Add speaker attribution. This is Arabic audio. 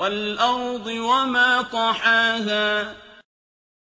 Speaker 1: وَالْأَرْضِ وَمَا طَحَاهَا